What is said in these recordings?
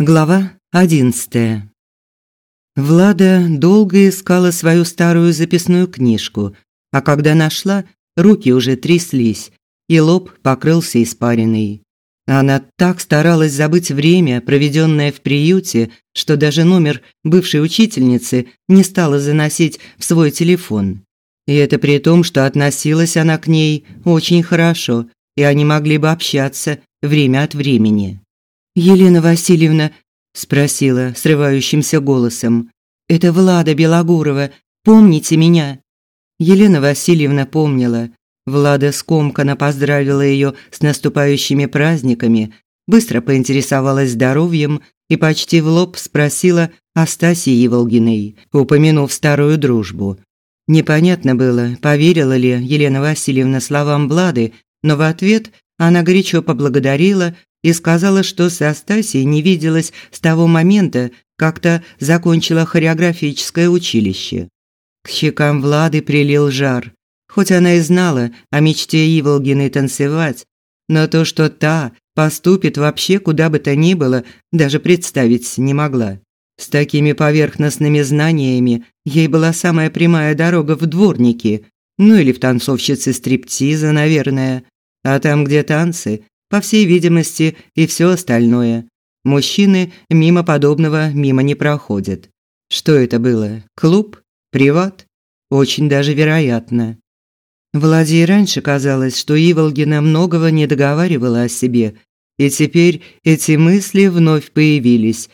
Глава одиннадцатая. Влада долго искала свою старую записную книжку, а когда нашла, руки уже тряслись, и лоб покрылся испариной. Она так старалась забыть время, проведенное в приюте, что даже номер бывшей учительницы не стала заносить в свой телефон. И это при том, что относилась она к ней очень хорошо, и они могли бы общаться время от времени. «Елена Васильевна?» – спросила срывающимся голосом. «Это Влада Белогурова. Помните меня?» Елена Васильевна помнила. Влада скомканно поздравила ее с наступающими праздниками, быстро поинтересовалась здоровьем и почти в лоб спросила о Стасе Еволгиной, упомянув старую дружбу. Непонятно было, поверила ли Елена Васильевна словам Влады, но в ответ она горячо поблагодарила и сказала, что с Астасией не виделась с того момента, как-то закончила хореографическое училище. К щекам Влады прилил жар. Хоть она и знала о мечте Иволгиной танцевать, но то, что та поступит вообще куда бы то ни было, даже представить не могла. С такими поверхностными знаниями ей была самая прямая дорога в дворники, ну или в танцовщицы стриптиза, наверное. А там, где танцы, по всей видимости, и все остальное. Мужчины мимо подобного мимо не проходят. Что это было? Клуб? Приват? Очень даже вероятно. Владе раньше казалось, что Иволгина многого не договаривала о себе, и теперь эти мысли вновь появились.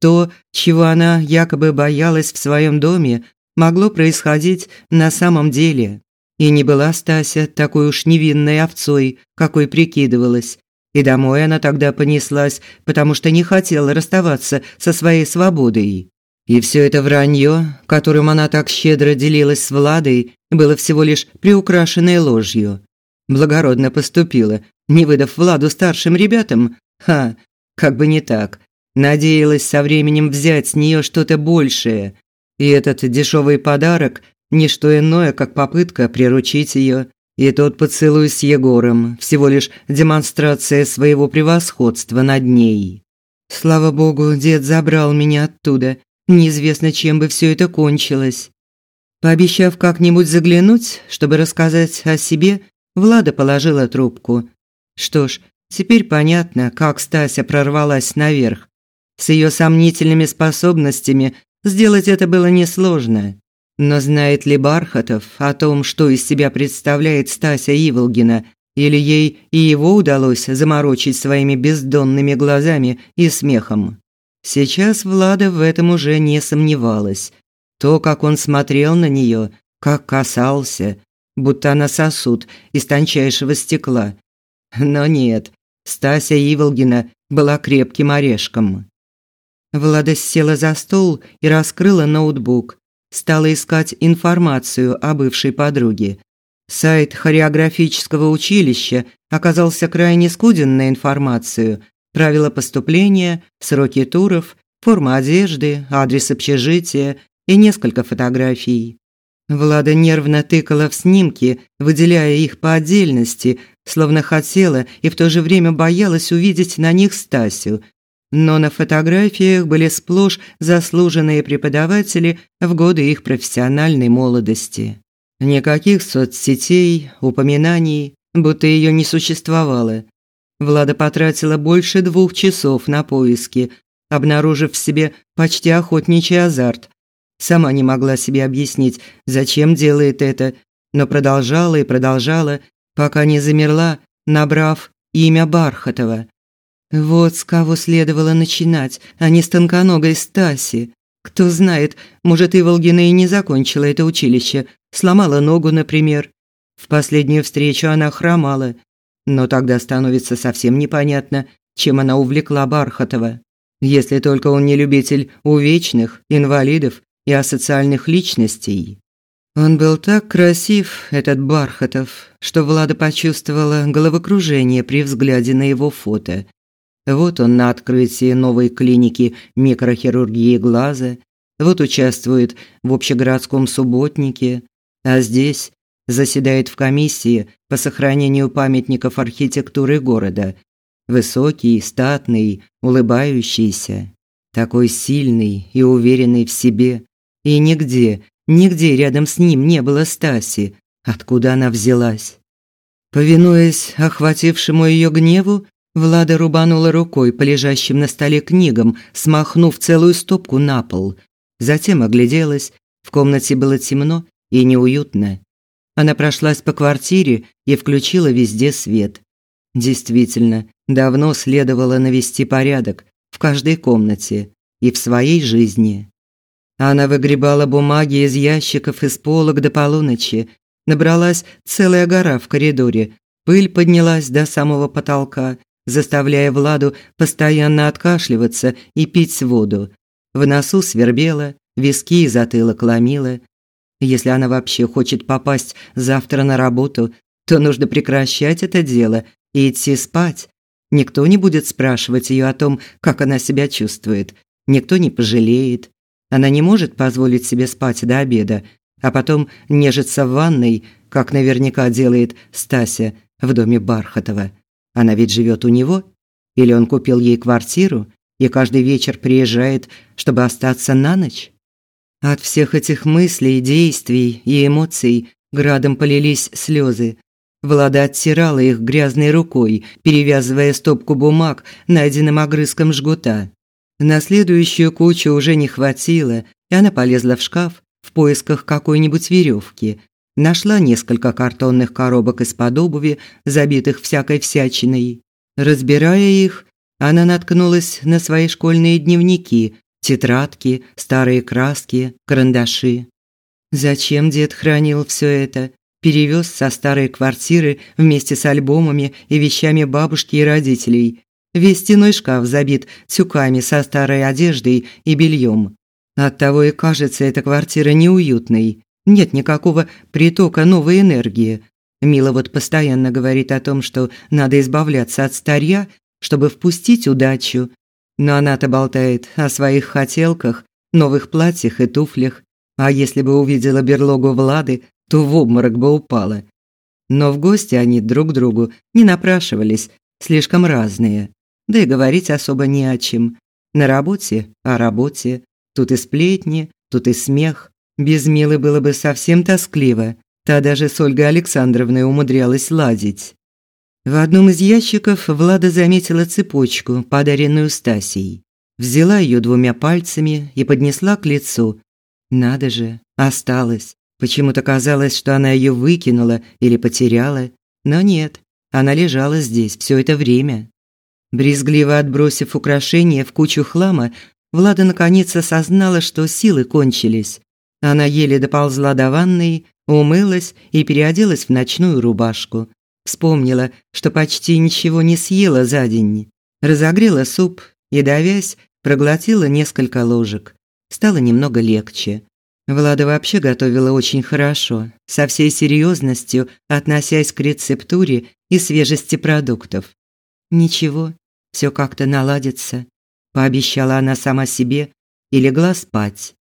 То, чего она якобы боялась в своем доме, могло происходить на самом деле. И не была Стася такой уж невинной овцой, какой прикидывалась. И домой она тогда понеслась, потому что не хотела расставаться со своей свободой. И все это вранье, которым она так щедро делилась с Владой, было всего лишь приукрашенной ложью. Благородно поступила, не выдав Владу старшим ребятам. Ха, как бы не так. Надеялась со временем взять с нее что-то большее. И этот дешевый подарок не что иное, как попытка приручить ее. И тот поцелуй с Егором всего лишь демонстрация своего превосходства над ней. Слава богу, дед забрал меня оттуда. Неизвестно, чем бы все это кончилось. Пообещав как-нибудь заглянуть, чтобы рассказать о себе, Влада положила трубку. Что ж, теперь понятно, как Стася прорвалась наверх. С ее сомнительными способностями сделать это было несложно. Но знает ли Бархатов о том, что из себя представляет Стася Иволгина, или ей и его удалось заморочить своими бездонными глазами и смехом? Сейчас Влада в этом уже не сомневалась. То, как он смотрел на нее, как касался, будто она сосуд из тончайшего стекла. Но нет, Стася Иволгина была крепким орешком. Влада села за стол и раскрыла ноутбук стала искать информацию о бывшей подруге. Сайт хореографического училища оказался крайне скуден на информацию. Правила поступления, сроки туров, форма одежды, адрес общежития и несколько фотографий. Влада нервно тыкала в снимки, выделяя их по отдельности, словно хотела и в то же время боялась увидеть на них Стасю, но на фотографиях были сплошь заслуженные преподаватели в годы их профессиональной молодости. Никаких соцсетей, упоминаний, будто ее не существовало. Влада потратила больше двух часов на поиски, обнаружив в себе почти охотничий азарт. Сама не могла себе объяснить, зачем делает это, но продолжала и продолжала, пока не замерла, набрав имя Бархатова. Вот с кого следовало начинать, а не с тонконогой Стаси. Кто знает, может, и Волгина и не закончила это училище, сломала ногу, например. В последнюю встречу она хромала. Но тогда становится совсем непонятно, чем она увлекла Бархатова. Если только он не любитель увечных, инвалидов и асоциальных личностей. Он был так красив, этот Бархатов, что Влада почувствовала головокружение при взгляде на его фото – вот он на открытии новой клиники микрохирургии глаза, вот участвует в общегородском субботнике, а здесь заседает в комиссии по сохранению памятников архитектуры города. Высокий, статный, улыбающийся. Такой сильный и уверенный в себе. И нигде, нигде рядом с ним не было Стаси. Откуда она взялась? Повинуясь охватившему ее гневу, Влада рубанула рукой по лежащим на столе книгам, смахнув целую стопку на пол. Затем огляделась. В комнате было темно и неуютно. Она прошлась по квартире и включила везде свет. Действительно, давно следовало навести порядок в каждой комнате и в своей жизни. Она выгребала бумаги из ящиков из полок до полуночи. Набралась целая гора в коридоре. Пыль поднялась до самого потолка, заставляя Владу постоянно откашливаться и пить воду. В носу свербело, виски и затылок ломило. Если она вообще хочет попасть завтра на работу, то нужно прекращать это дело и идти спать. Никто не будет спрашивать ее о том, как она себя чувствует. Никто не пожалеет. Она не может позволить себе спать до обеда, а потом нежиться в ванной, как наверняка делает Стася в доме Бархатова. Она ведь живет у него, или он купил ей квартиру и каждый вечер приезжает, чтобы остаться на ночь. От всех этих мыслей, действий и эмоций градом полились слезы. Влада оттирала их грязной рукой, перевязывая стопку бумаг найденным огрызком жгута. На следующую кучу уже не хватило, и она полезла в шкаф в поисках какой-нибудь веревки. Нашла несколько картонных коробок из-под обуви, забитых всякой всячиной. Разбирая их, она наткнулась на свои школьные дневники, тетрадки, старые краски, карандаши. Зачем дед хранил все это? Перевез со старой квартиры вместе с альбомами и вещами бабушки и родителей. Весь стеной шкаф забит тюками со старой одеждой и бельем. Оттого и кажется эта квартира неуютной. Нет никакого притока новой энергии. Мила вот постоянно говорит о том, что надо избавляться от старья, чтобы впустить удачу. Но она-то болтает о своих хотелках, новых платьях и туфлях. А если бы увидела берлогу Влады, то в обморок бы упала. Но в гости они друг другу не напрашивались, слишком разные. Да и говорить особо не о чем. На работе о работе. Тут и сплетни, тут и смех. Без Милы было бы совсем тоскливо. Та даже с Ольгой Александровной умудрялась ладить. В одном из ящиков Влада заметила цепочку, подаренную Стасией. Взяла ее двумя пальцами и поднесла к лицу. Надо же, осталась. Почему-то казалось, что она ее выкинула или потеряла, но нет. Она лежала здесь все это время. Брезгливо отбросив украшение в кучу хлама, Влада наконец осознала, что силы кончились. Она еле доползла до ванной, умылась и переоделась в ночную рубашку. Вспомнила, что почти ничего не съела за день. Разогрела суп и, давясь, проглотила несколько ложек. Стало немного легче. Влада вообще готовила очень хорошо, со всей серьезностью относясь к рецептуре и свежести продуктов. Ничего, все как-то наладится, пообещала она сама себе и легла спать.